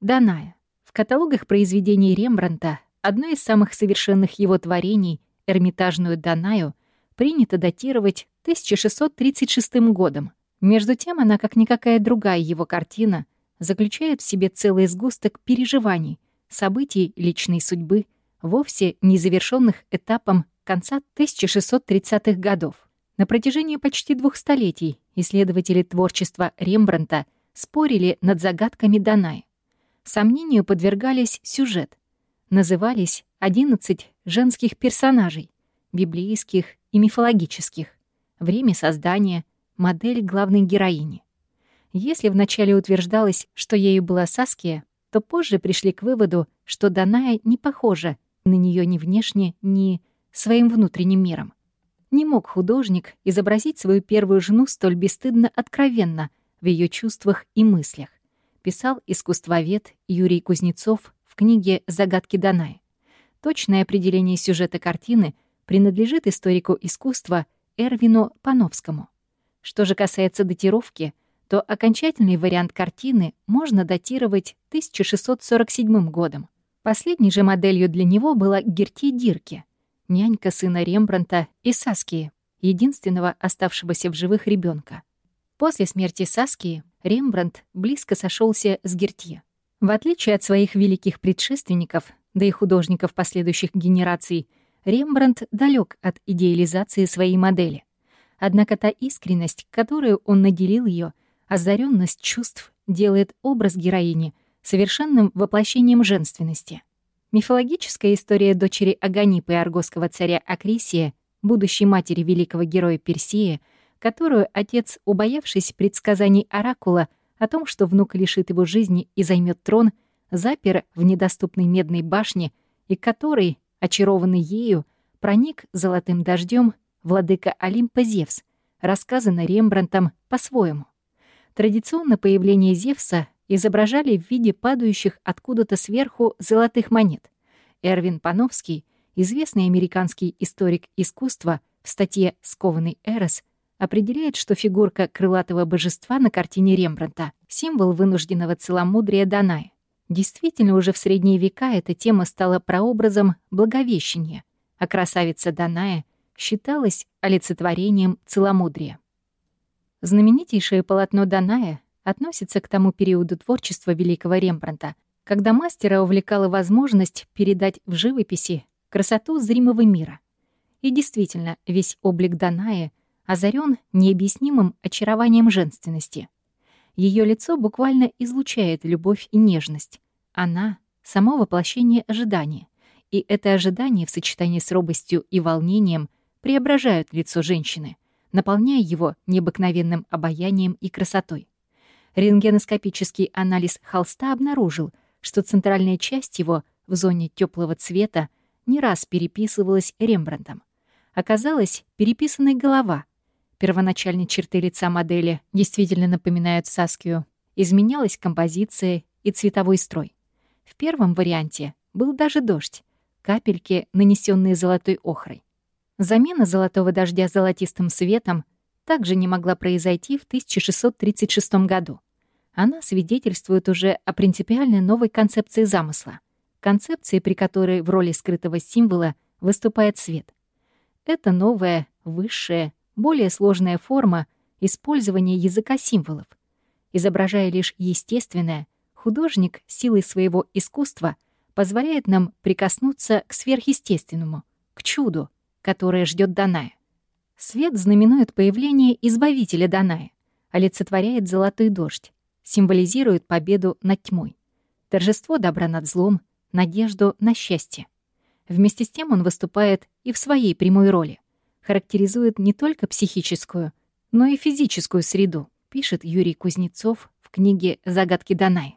Даная. В каталогах произведений Рембранта одно из самых совершенных его творений, Эрмитажную Данаю, принято датировать 1636 годом. Между тем она, как никакая другая его картина, заключает в себе целый сгусток переживаний, событий личной судьбы, вовсе незавершенных этапом конца 1630-х годов. На протяжении почти двух столетий исследователи творчества Рембранта спорили над загадками Данаи. Сомнению подвергались сюжет. Назывались 11 женских персонажей, библейских и мифологических, время создания, модель главной героини. Если вначале утверждалось, что ею была Саския, то позже пришли к выводу, что Даная не похожа на нее ни внешне, ни своим внутренним миром. Не мог художник изобразить свою первую жену столь бесстыдно откровенно в ее чувствах и мыслях, писал искусствовед Юрий Кузнецов в книге «Загадки Даная». Точное определение сюжета картины принадлежит историку искусства Эрвину Пановскому. Что же касается датировки, то окончательный вариант картины можно датировать 1647 годом. Последней же моделью для него была Герти Дирке, нянька сына Рембранта и Саскии, единственного оставшегося в живых ребенка. После смерти Саскии Рембрандт близко сошелся с Гертье. В отличие от своих великих предшественников, да и художников последующих генераций, Рембрандт далек от идеализации своей модели. Однако та искренность, которую он наделил ее, озаренность чувств делает образ героини совершенным воплощением женственности. Мифологическая история дочери Аганипы и аргосского царя Акрисия, будущей матери великого героя Персея, которую отец, убоявшись предсказаний Оракула о том, что внук лишит его жизни и займет трон, запер в недоступной медной башне, и который, очарованный ею, проник золотым дождем владыка Олимпа Зевс, рассказано Рембрандтом по-своему. Традиционно появление Зевса изображали в виде падающих откуда-то сверху золотых монет. Эрвин Пановский, известный американский историк искусства, в статье «Скованный Эрос» определяет, что фигурка крылатого божества на картине Рембранта — символ вынужденного целомудрия Даная. Действительно, уже в средние века эта тема стала прообразом Благовещения, а красавица Даная считалась олицетворением целомудрия. Знаменитейшее полотно Даная относится к тому периоду творчества великого Рембранта, когда мастера увлекала возможность передать в живописи красоту зримого мира. И действительно, весь облик Даная озарен необъяснимым очарованием женственности. Ее лицо буквально излучает любовь и нежность. Она — само воплощение ожидания. И это ожидание в сочетании с робостью и волнением преображают лицо женщины, наполняя его необыкновенным обаянием и красотой. Рентгеноскопический анализ холста обнаружил, что центральная часть его в зоне теплого цвета не раз переписывалась Рембрандтом. Оказалась переписанной голова. Первоначальные черты лица модели действительно напоминают Саскию. Изменялась композиция и цветовой строй. В первом варианте был даже дождь, капельки, нанесенные золотой охрой. Замена золотого дождя золотистым светом также не могла произойти в 1636 году. Она свидетельствует уже о принципиально новой концепции замысла, концепции, при которой в роли скрытого символа выступает свет. Это новая, высшая, более сложная форма использования языка символов. Изображая лишь естественное, художник силой своего искусства позволяет нам прикоснуться к сверхъестественному, к чуду, которое ждет Даная. Свет знаменует появление Избавителя Даная, олицетворяет золотой дождь, символизирует победу над тьмой, торжество добра над злом, надежду на счастье. Вместе с тем он выступает и в своей прямой роли, характеризует не только психическую, но и физическую среду, пишет Юрий Кузнецов в книге «Загадки Даная».